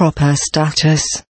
Proper status.